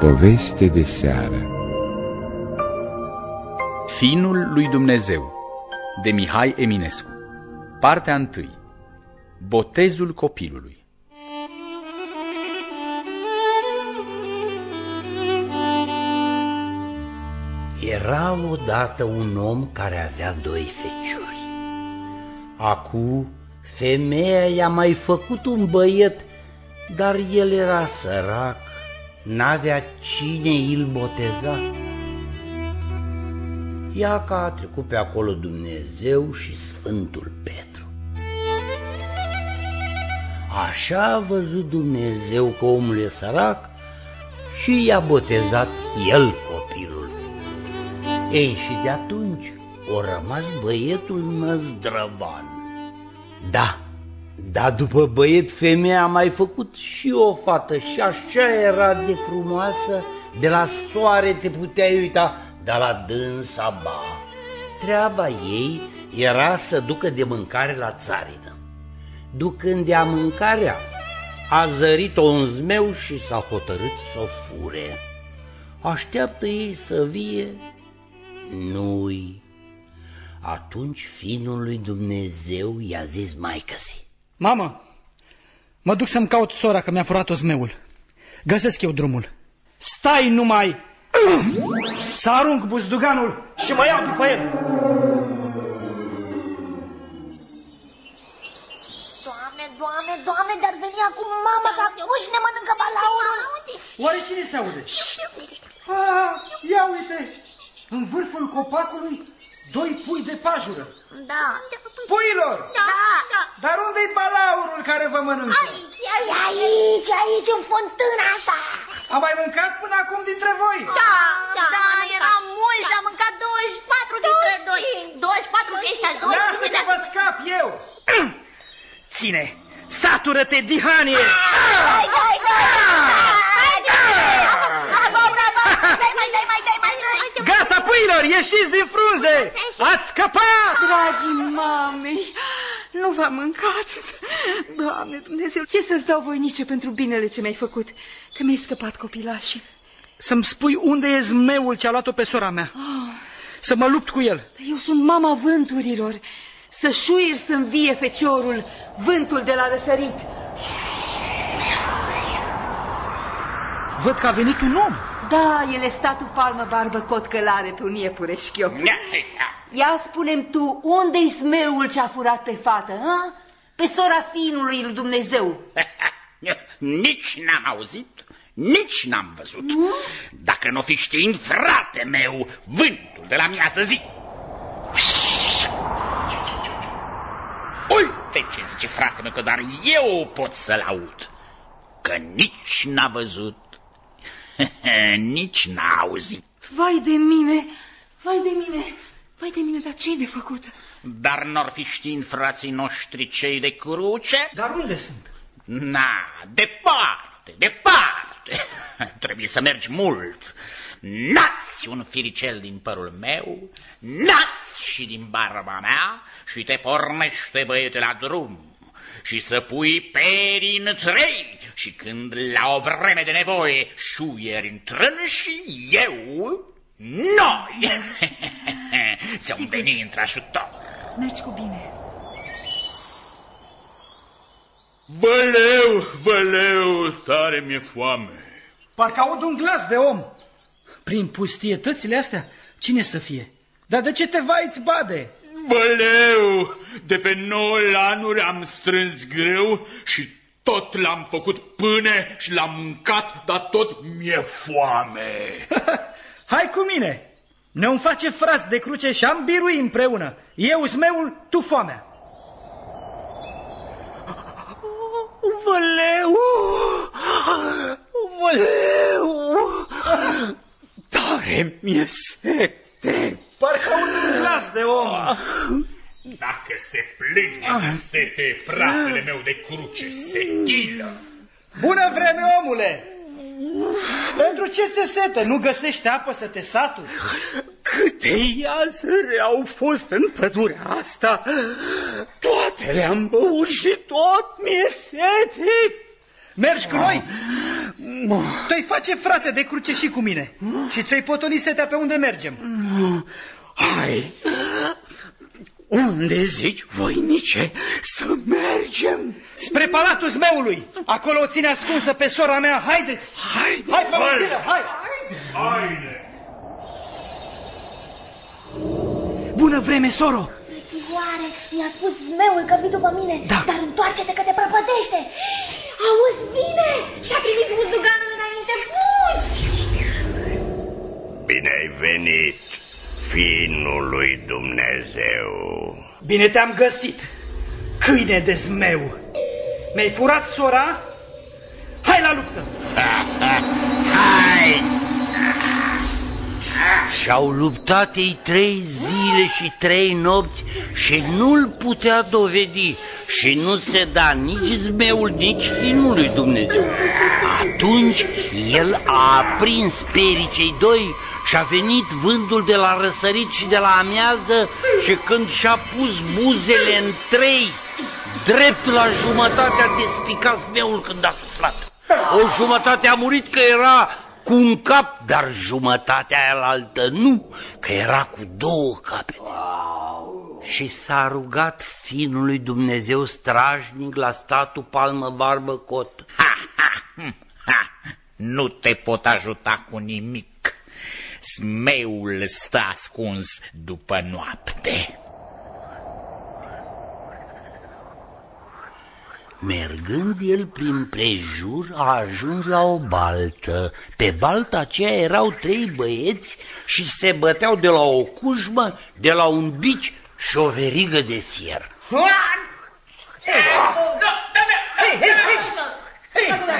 Poveste de seară. Finul lui Dumnezeu de Mihai Eminescu. Partea 1 Botezul copilului. Era odată un om care avea doi feciori. Acu, femeia i-a mai făcut un băiet, dar el era sărac, n-avea cine îl boteza. Ia că a trecut pe acolo Dumnezeu și Sfântul Petru. Așa a văzut Dumnezeu că omul e sărac și i-a botezat el copilul. Ei, și de atunci o rămas băietul năzdrăvan. Da, da, după băiet femeia a mai făcut și o fată și așa era de frumoasă, de la soare te puteai uita, dar la dânsa ba. Treaba ei era să ducă de mâncare la țarină. Ducând de mâncarea, a zărit-o în zmeu și s-a hotărât să o fure. Așteaptă ei să vie, nu-i. Atunci finul lui Dumnezeu i-a zis maicăsi. Mamă, mă duc să-mi caut sora că mi-a furat-o zmeul. Găsesc eu drumul. Stai numai! Să arunc buzduganul și mă iau după el. Doamne, doamne, doamne, dar veni acum mama ca uși ne mănâncă balaurul. Oare cine se aude? Ah, ia uite! În vârful copacului, doi pui de pajură. Da. Puilor! Da. da. Dar unde-i balaurul care vă mănâncă? Aici, aici, aici, în fântâna asta. A mai mâncat până acum dintre voi? Da, da, da era mult, am mâncat 24 dintre noi. 24 de ăștia, 24 Lasă că vă scap eu! Ține! Satură-te, dihanie! Hai, hai, hai! Dai mai, dai mai, dai mai, dai! Gata, puilor, ieșiți din frunze! Ați scăpat! Dragii mamei, nu v-am mâncat. Doamne Dumnezeu, ce să-ți dau voinice pentru binele ce mi-ai făcut, că mi-ai scăpat copilașii. Să-mi spui unde e zmeul ce a luat-o pe sora mea. Să mă lupt cu el. Eu sunt mama vânturilor. Să șuier să vie feciorul, vântul de la răsărit. Văd că a venit un om. Da, el e statul palmă barbă cot călare pe un iepure șchiop. Ia spunem tu, unde-i smeul ce a furat pe fată, ha? Pe sora finului lui Dumnezeu. Nici n-am auzit, nici n-am văzut. Nu? Dacă nu fi știind, frate meu, vântul de la miază zi. Uite ce zice frate meu, că doar eu pot să-l aud. Că nici n-a văzut, nici n-a auzit. Vai de mine, vai de mine, vai de mine, dar ce-i de făcut? Dar n-or fi știind frații noștri cei de cruce? Dar unde sunt? Na, departe, departe. Trebuie să mergi mult. Nați un firicel din părul meu, nați și din barba mea și te pornește băiete la drum și să pui perii în trei și când la o vreme de nevoie șuieri intrând și eu, noi ți-am venit într-ajutor. Mergi cu bine. Băleu, băleu, tare mi-e foame. Parcă aud un glas de om. Prin pustietățile astea, cine să fie? Dar de ce te vaiți, bade? Băleu, de pe nouă lanuri am strâns greu și tot l-am făcut pâne și l-am mâncat, dar tot mi-e foame. Hai cu mine! Ne-om face frați de cruce și am birui împreună. Eu zmeul, tu foamea. Văleu! Văleu! Tare mi-e sete! Parcă aud un glas de om. Dacă se plânge de sete, fratele meu de cruce, setilă. Bună vreme, omule! Pentru ce ți sete? Nu găsești apă să te saturi? Câte iazăre au fost în pădurea asta! Toate le-am băut și tot mi-e sete! Mergi cu noi? Tu-i face frate de cruce și cu mine. Și ți-ai potoli setea pe unde mergem. Hai! Unde zici, voinice, să mergem? Spre palatul zmeului. Acolo o ține ascunsă pe sora mea. Haideți! Haide! Hai, Faustina, hai! Haide! Bună vreme, soro! Frățioare, mi-a spus zmeul că vii după mine, Da. dar întoarce-te că te prăpădește. Auzi bine? Și-a trimis buzduganul înainte, fugi! Bine ai venit, finul lui Dumnezeu. Bine te-am găsit, câine de zmeu. Mi-ai furat sora? Hai la luptă! Hai! Și-au luptat ei trei zile și trei nopți și nu-l putea dovedi și nu se da nici zmeul, nici finul lui Dumnezeu. Atunci el a aprins perii cei doi și a venit vântul de la răsărit și de la amiază și când și-a pus buzele în trei, drept la jumătatea despicat zmeul când a suflat. O jumătate a murit că era cu un cap, dar jumătatea aia altă nu, că era cu două capete. Și s-a rugat finului Dumnezeu strajnic la statul palmă barbă cot. Ha, ha, hm, ha, nu te pot ajuta cu nimic. Smeul stă ascuns după noapte. Mergând el prin prejur, a ajuns la o baltă. Pe balta aceea erau trei băieți și se băteau de la o cujmă, de la un bici și o verigă de fier. Hei, hei, hei!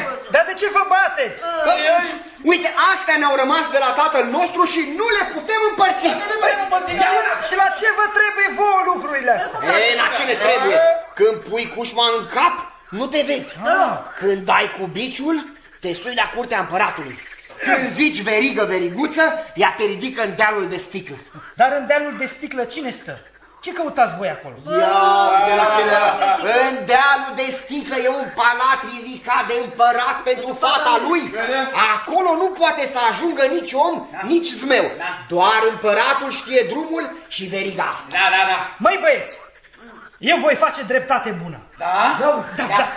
Hei, dar de ce vă bateți? Uite, astea ne-au rămas de la tatăl nostru și nu le putem împărți. Și la ce vă trebuie vouă lucrurile astea? E, la ce ne trebuie? Când pui cușma în cap, nu te vezi. Când dai cu biciul, te sui la curtea împăratului. Când zici verigă, veriguță, ea te ridică în dealul de sticlă. Dar în dealul de sticlă cine stă? Ce căutați voi acolo? Ia, de la cele... În dealul de sticlă e un palat ridicat de împărat pentru fata lui. Acolo nu poate să ajungă nici om, nici zmeu. Doar împăratul știe drumul și veriga asta. Da, da, da. Măi băieți, eu voi face dreptate bună. Da? Da, da, da.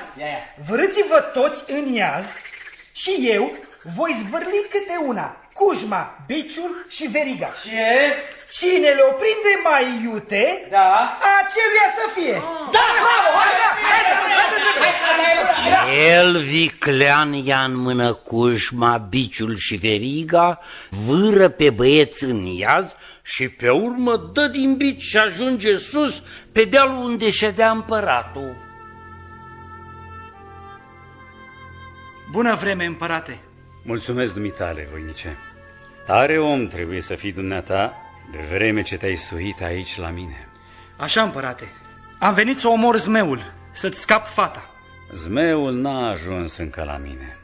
Vrâți-vă toți în iaz și eu voi zvârli câte una. Cujma, biciul și veriga. Ce? Cine le prinde mai iute, da. aceluia să fie. Da, bravo, hai, hai, hai, hai, hai, El viclean ia în mână cujma, biciul și veriga, vâră pe băieți în iaz și pe urmă dă din bici și ajunge sus pe dealul unde ședea împăratul. Bună vreme, împărate. Mulțumesc, dumitale, voinice. Tare om trebuie să fii dumneata de vreme ce te-ai suit aici la mine. Așa, împărate. Am venit să omor zmeul, să-ți scap fata. Zmeul n-a ajuns încă la mine,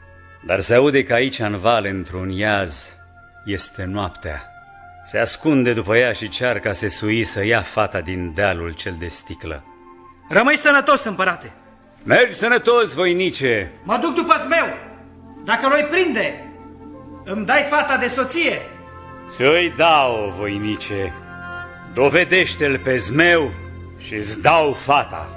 dar se aude că aici, în vale, într-un iaz, este noaptea. Se ascunde după ea și cearca se sui să ia fata din dealul cel de sticlă. Rămâi sănătos, împărate. Mergi sănătos, voinice! Mă duc după zmeu. Dacă l-o prinde, îmi dai fata de soție. Ți-o-i dau, voinice. Dovedește-l pe zmeu și îți dau fata.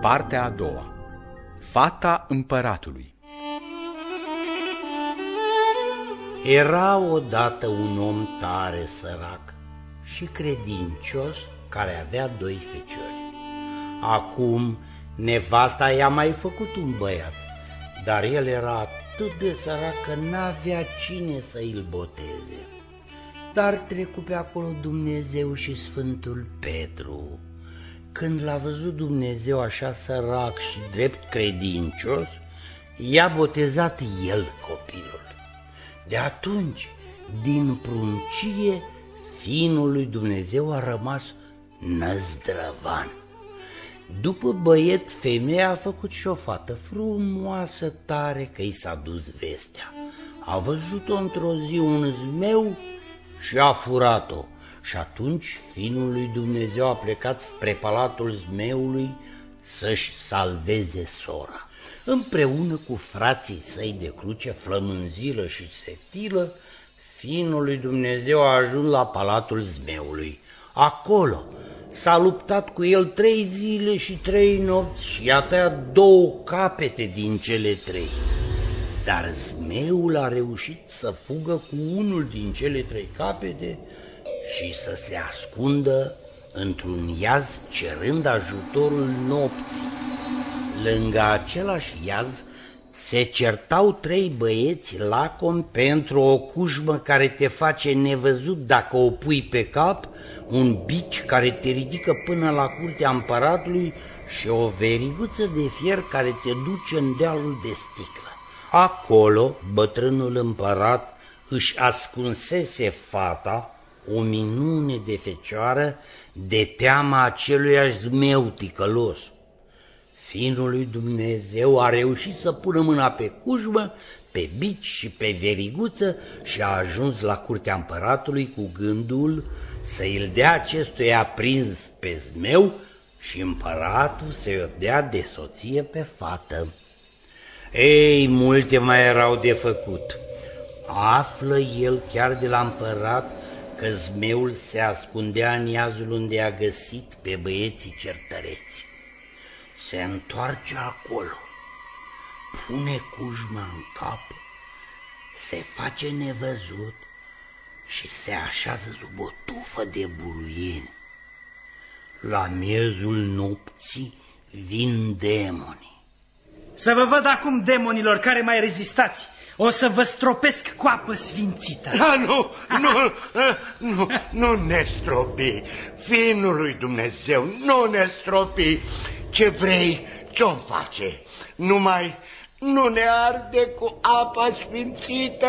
Partea a doua. Fata împăratului. Era odată un om tare sărac și credincios care avea doi feciori. Acum nevasta i-a mai făcut un băiat, dar el era atât de sărac că n-avea cine să îl boteze. Dar trecu pe acolo Dumnezeu și Sfântul Petru. Când l-a văzut Dumnezeu așa sărac și drept credincios, i-a botezat el copilul. De atunci, din pruncie, finul lui Dumnezeu a rămas năzdrăvan. După băiet, femeia a făcut și o fată frumoasă tare că i s-a dus vestea. A văzut-o într-o zi un zmeu și a furat-o Și atunci finul lui Dumnezeu a plecat spre palatul zmeului să-și salveze sora. Împreună cu frații săi de cruce, flămânzilă și setilă, finul lui Dumnezeu a ajuns la palatul zmeului. Acolo s-a luptat cu el trei zile și trei nopți și a tăiat două capete din cele trei. Dar zmeul a reușit să fugă cu unul din cele trei capete și să se ascundă într-un iaz cerând ajutorul nopții. Lângă același iaz se certau trei băieți lacom pentru o cujmă care te face nevăzut dacă o pui pe cap, un bici care te ridică până la curtea împăratului și o veriguță de fier care te duce în dealul de sticlă. Acolo, bătrânul împărat își ascunsese fata, o minune de fecioară, de teama aceluiași zmeu ticălos. Finul lui Dumnezeu a reușit să pună mâna pe cujmă, pe bici și pe veriguță și a ajuns la curtea împăratului cu gândul să îl dea acestuia prins pe zmeu și împăratul să-i o dea de soție pe fată. Ei, multe mai erau de făcut. Află el chiar de la împărat că zmeul se ascundea în iazul unde a găsit pe băieții certăreți. Se întoarce acolo, pune cujma în cap, se face nevăzut și se așează sub o tufă de buruieni. La miezul nopții vin demoni să vă văd acum, demonilor, care mai rezistați. O să vă stropesc cu apă sfințită. Da, nu, nu, nu, nu ne stropi. Finul lui Dumnezeu, nu ne stropi. Ce vrei, ce-o face? Numai nu ne arde cu apa sfințită.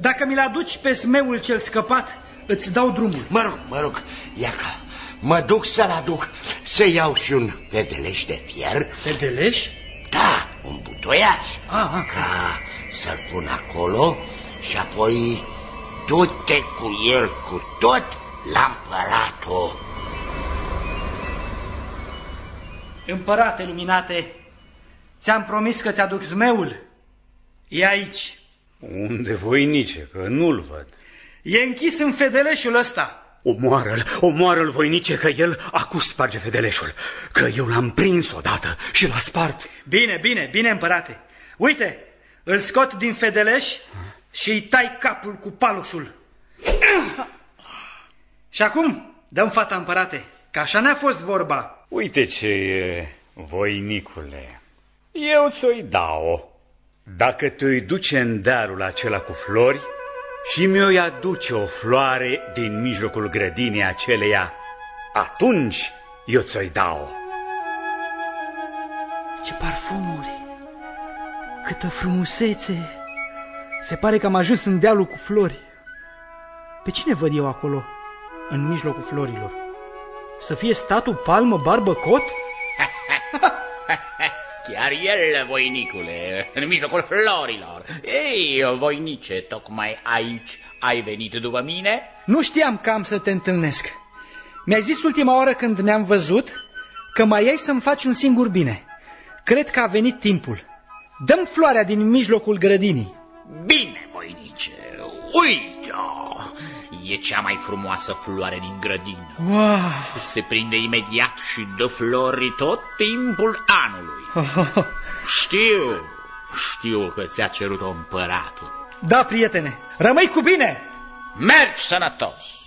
Dacă mi-l aduci pe smeul cel scăpat, îți dau drumul. Mă rog, mă rog, iaca, mă duc să-l aduc, să iau și un fedeleș de fier. Fedeleș? Da, un butoiaș. Ah, ah. Ca să-l pun acolo și apoi du-te cu el cu tot la împăratul. Împărate luminate, ți-am promis că ți-aduc zmeul. E aici. Unde, voinice, că nu-l văd. E închis în fedeleșul ăsta. Omoară-l, omoară-l, voinice, că el acu sparge fedeleșul, că eu l-am prins odată și l-a spart. Bine, bine, bine, împărate. Uite, îl scot din fedeleș și îi tai capul cu palușul. Și acum dăm fata, împărate, că așa ne-a fost vorba. Uite ce e, voinicule, eu ți-o-i dau Dacă te-i duce în darul acela cu flori, și mi-o aduce o floare din mijlocul grădinii aceleia, atunci eu ți-o dau. Ce parfumuri! Câtă frumusețe! Se pare că am ajuns în dealul cu flori. Pe cine văd eu acolo, în mijlocul florilor? Să fie statul palmă, barbă, cot? Chiar el, voinicule, în mijlocul florilor. Ei, voinice, tocmai aici ai venit după mine? Nu știam că am să te întâlnesc. Mi-ai zis ultima oară când ne-am văzut că mai ai să-mi faci un singur bine. Cred că a venit timpul. Dăm floarea din mijlocul grădinii. Bine, voinice, uite-o! E cea mai frumoasă floare din grădină. Wow! Se prinde imediat și dă flori tot timpul anului. Știu, știu că ți-a cerut-o împăratul. Da, prietene, rămâi cu bine! Mergi sănătos!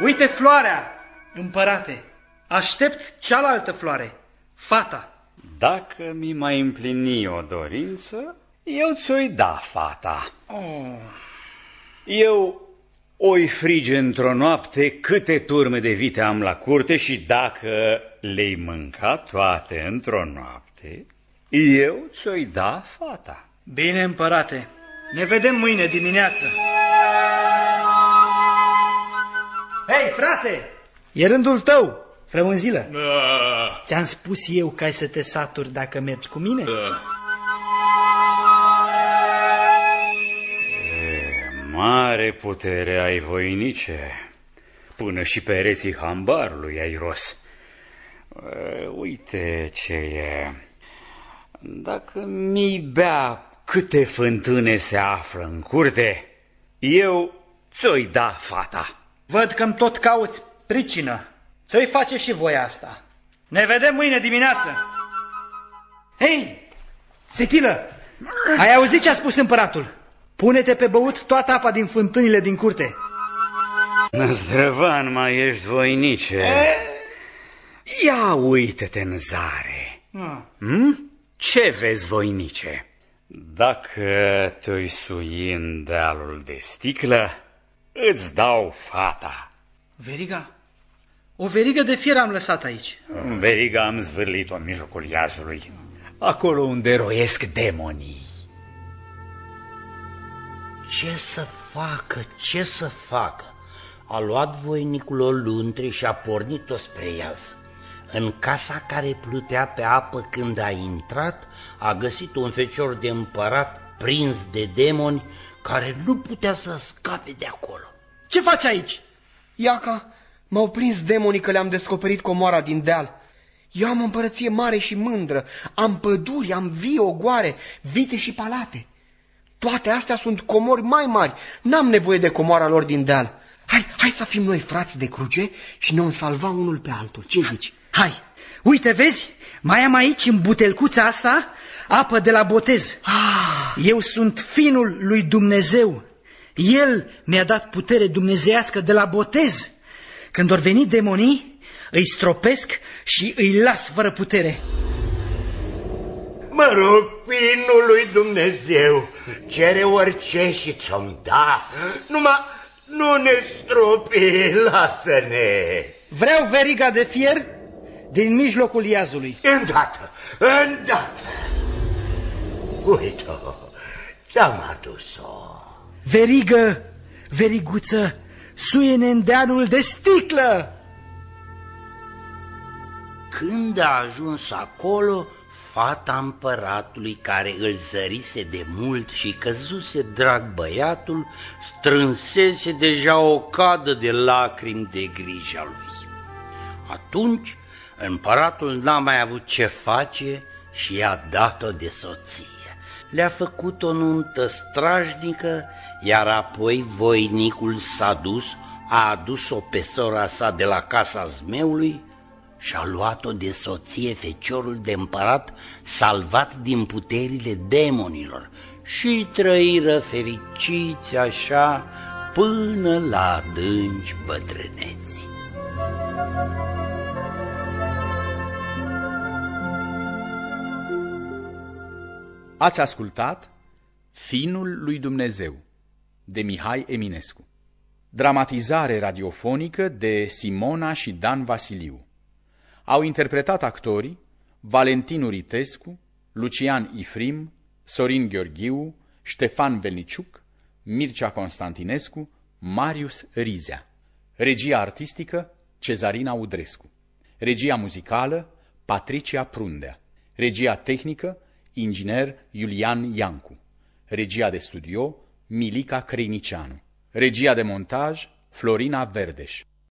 Uite floarea, împărate. Aștept cealaltă floare, fata. Dacă mi mai împlini o dorință, eu ți-o-i da, fata. Oh. Eu oi frige într-o noapte câte turme de vite am la curte și dacă le-ai mâncat toate într-o noapte, eu ți-o-i da fata. Bine, împărate, ne vedem mâine dimineață. Hei, frate, e rândul tău, frămânzilă. Da. Ți-am spus eu că ai să te saturi dacă mergi cu mine? Da. Mare putere ai voinice, până și pereții hambarului ai ros. Uite ce e. Dacă mi bea câte fântâne se află în curte, eu ți-o-i da fata. Văd că-mi tot cauți pricină. Ți-o-i face și voi asta. Ne vedem mâine dimineață. Hei, Setilă, ai auzit ce a spus împăratul? Pune-te pe băut toată apa din fântânile din curte. Năzdrăvan, mai ești voinice. E? Ia uite-te în zare. Hm? Ce vezi, voinice? Dacă te-i sui în dealul de sticlă, îți dau fata. Veriga? O verigă de fier am lăsat aici. Veriga am zvârlit-o în mijlocul iazului, acolo unde roiesc demonii. Ce să facă, ce să facă? A luat voinicul o luntre și a pornit-o spre iaz. În casa care plutea pe apă când a intrat, a găsit un fecior de împărat prins de demoni care nu putea să scape de acolo. Ce faci aici? Iaca, m-au prins demonii că le-am descoperit comoara din deal. Eu am împărăție mare și mândră, am păduri, am vii, ogoare, vite și palate. Toate astea sunt comori mai mari, n-am nevoie de comoara lor din deal. Hai, hai să fim noi frați de cruce și ne-om salva unul pe altul. Ce zici? Hai, uite, vezi, mai am aici în butelcuța asta apă de la botez. Ah. Eu sunt finul lui Dumnezeu. El mi-a dat putere dumnezeiască de la botez. Când or veni demonii, îi stropesc și îi las fără putere. Mă rog, finul lui Dumnezeu, cere orice și ți-o da. Numai nu ne stropi, lasă-ne. Vreau veriga de fier din mijlocul iazului. Îndată, îndată. Uite-o, ți-am adus-o. Verigă, veriguță, suie-ne în deanul de sticlă. Când a ajuns acolo, fata împăratului care îl zărise de mult și căzuse drag băiatul, strânsese deja o cadă de lacrimi de grija lui. Atunci împăratul n-a mai avut ce face și i-a dat-o de soție. Le-a făcut o nuntă strajnică, iar apoi voinicul s-a dus, a adus-o pe sora sa de la casa zmeului și-a luat-o de soție feciorul de împărat salvat din puterile demonilor. Și trăiră fericiți așa până la adânci bătrâneți. Ați ascultat Finul lui Dumnezeu de Mihai Eminescu. Dramatizare radiofonică de Simona și Dan Vasiliu au interpretat actorii Valentin Uritescu, Lucian Ifrim, Sorin Gheorghiu, Ștefan Velniciuc, Mircea Constantinescu, Marius Rizea. Regia artistică Cezarina Udrescu. Regia muzicală Patricia Prundea. Regia tehnică inginer Iulian Iancu. Regia de studio Milica Creinicianu. Regia de montaj Florina Verdeș.